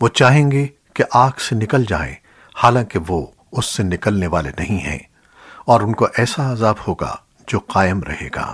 وہ چاہیں گے کہ آگ سے نکل جائیں، حالانکہ وہ اس سے نکلنے والے نہیں ہیں، اور ان کو ایسا عذاب ہوگا جو قائم رہے گا۔